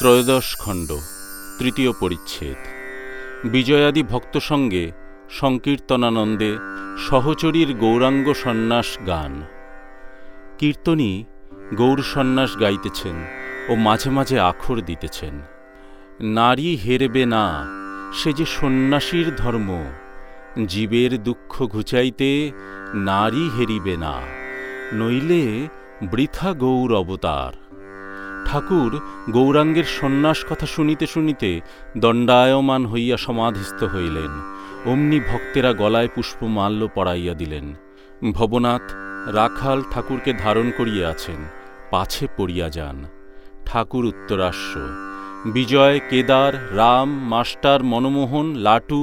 ত্রয়োদশ খণ্ড, তৃতীয় পরিচ্ছেদ। বিজয়াদি ভক্ত সঙ্গে সংকীর্তনানন্দে সহচরীর গৌরাঙ্গ সন্ন্যাস গান। কীর্তনী গৌর সন্ন্যাস গাইতেছেন ও মাঝে মাঝে আখর দিতেছেন। নারী হেরবে না, সে যে সন্ন্যাসীর ধর্ম, জীবের দুঃখ ঘুচাইতে নারী হেরিবে না, নইলে বৃথা গৌর অবতার। ঠাকুর গৌরাঙ্গের সন্ন্যাস কথা শুনিতে শুনিতে দণ্ডায়মান হইয়া সমাধিস্থ হইলেন। অমনি ভক্তেরা গলায় পুষ্পমাল্য পড়াইয়া দিলেন। ভবনাথ রাখাল ঠাকুরকে ধারণ করিয়া আছেন, পাছে পড়িয়া যান। ঠাকুর উত্তরাস্য বিজয়, কেদার, রাম, মাস্টার, মনমোহন, লাটু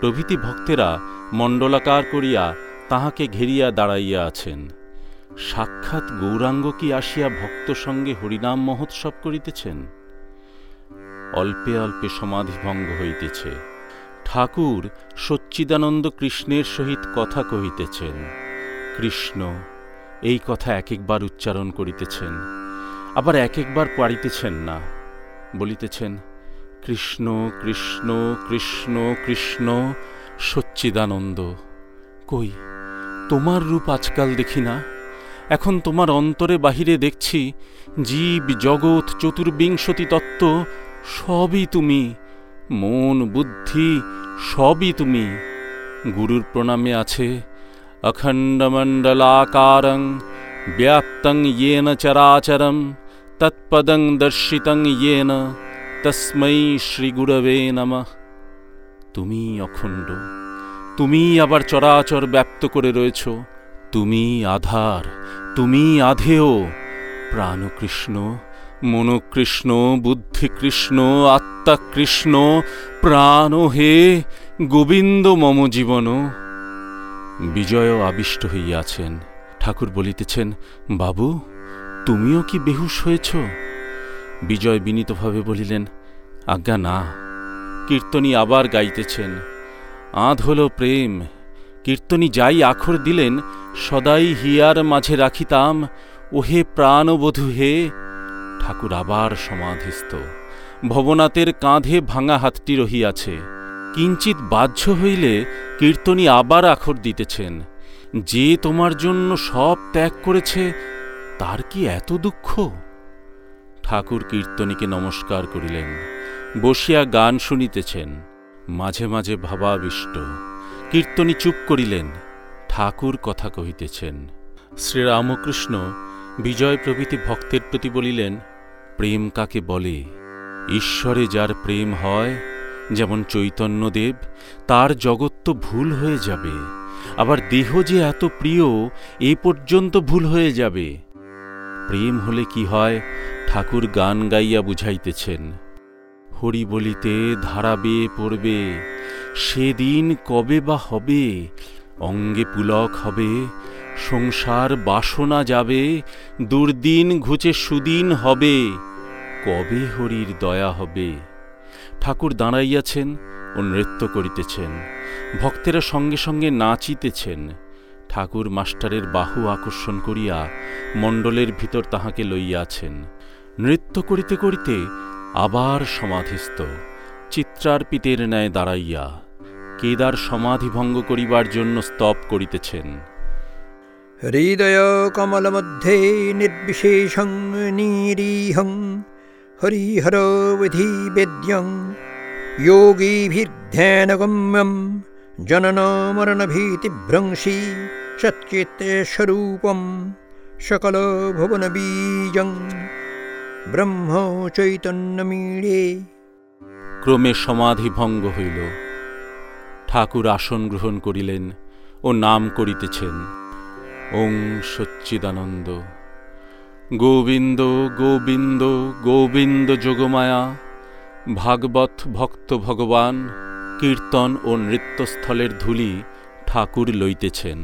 প্রভৃতি ভক্তেরা মণ্ডলাকার করিয়া তাহাকে ঘেরিয়া দাঁড়াইয়া আছেন। সাক্ষাৎ গৌরাঙ্গ কি আসিয়া ভক্ত সঙ্গে হরিনাম মহোৎসব করিতেছেন? অল্পে অল্পে সমাধিভঙ্গ হইতেছে। ঠাকুর সচ্চিদানন্দ কৃষ্ণের সহিত কথা কহিতেছেন। কৃষ্ণ, এই কথা এক একবার উচ্চারণ করিতেছেন, আবার এক একবার পারিতেছেন না। বলিতেছেন, কৃষ্ণ কৃষ্ণ কৃষ্ণ কৃষ্ণ, সচ্চিদানন্দ, কই, তোমার রূপ আজকাল দেখি না? এখন তোমার অন্তরে বাহিরে দেখছি, জীব জগৎ চতুর্বিংশতি তত্ত্ব, সবই তুমি। মন, বুদ্ধি, সবই তুমি। গুরুর প্রণামে আছে, অখণ্ডমণ্ডলাকারং ব্যাপ্তং ইয়েন চরাচরম, তৎপদং দর্শিতং ইয়েন তস্मै শ্রীগুরবে নমঃ। তুমি অখণ্ড। তুমি আবার চরাচর ব্যপ্ত করে রয়েছ তুমি আধার, তুমি আধেয়। প্রাণকৃষ্ণ, মনকৃষ্ণ, বুদ্ধিকৃষ্ণ, আত্মাকৃষ্ণ, প্রাণ হে, গোবিন্দ মম জীবন। বিজয় আবিষ্ট হইয়াছেন। ঠাকুর বলিতেছেন, বাবু, তুমিও কি বেহুশ হয়েছ? বিজয় বিনীতভাবে বলিলেন, আজ্ঞা না। কীর্তনী আবার গাইতেছেন। আধ হল প্রেম কীর্তনী যাই আখর দিলেন, সদাই হিয়ার মাঝে রাখিতাম, ওহে প্রাণবধূ হে। ঠাকুর আবার সমাধিস্থ ভবনাথের কাঁধে ভাঙা হাতটি রহিয়াছে। কিঞ্চিত বাহ্য হইলে কীর্তনী আবার আখর দিতেছেন। যে তোমার জন্য সব ত্যাগ করেছে, তার কি এত দুঃখ? ঠাকুর কীর্তনীকে নমস্কার করিলেন, বসিয়া গান শুনিতেছেন, মাঝে মাঝে ভাবাবিষ্ট। কীর্তনী চুপ করিলেন। ঠাকুর কথা কহিতেছেন, শ্রীরামকৃষ্ণ বিজয় প্রভৃতি ভক্তের প্রতি বলিলেন, প্রেম কাকে বলে? ঈশ্বরে যার প্রেম হয়, যেমন চৈতন্যদেব তার জগৎ তো ভুল হয়ে যাবে। আবার দেহ যে এত প্রিয়, এ পর্যন্ত ভুল হয়ে যাবে। প্রেম হলে কি হয়? ঠাকুর গান গাইয়া বুঝাইতেছেন, হরি বলিতে ধারা বেয়ে পড়বে সেদিন কবে বা হবে? অঙ্গে পুলক হবে, সংসার বাসনা যাবে, দুর্দিন ঘুচে সুদিন হবে। কবে হরির দয়া হবে? ঠাকুর দাঁড়াইয়াছেন ও নৃত্য করিতেছেন, ভক্তেরা সঙ্গে সঙ্গে নাচিতেছেন। ঠাকুর মাস্টারের বাহু আকর্ষণ করিয়া মণ্ডলের ভিতর তাহাকে লইয়াছেন। নৃত্য করিতে করিতে আবার সমাধিস্থ। চিত্রার্পিতের ন্যায় দাঁড়াইয়া কেদার সমাধিভঙ্গ করিবার জন্য স্তব করিতেছেন। হৃদয় কমলমধ্যে নির্বিশেষং নিরীহং হরিহরবিধি বেদ্যং যোগীভির্ধ্যানগম্যম জনন মরণভীতিভ্রংশী সচ্চিত্স্বরূপম সকল ভুবনবীজং, ব্রহ্ম চৈতন্যমীড়ে ক্রমে সমাধিভঙ্গ হইল। ঠাকুর আসন গ্রহণ করিলেন ও নাম করিতেছেন, ওং সচ্চিদানন্দ। গোবিন্দ গোবিন্দ গোবিন্দ যোগমায়া, ভাগবত ভক্ত ভগবান, কীর্তন ও নৃত্যস্থলের ধূলি ঠাকুর লইতেছেন।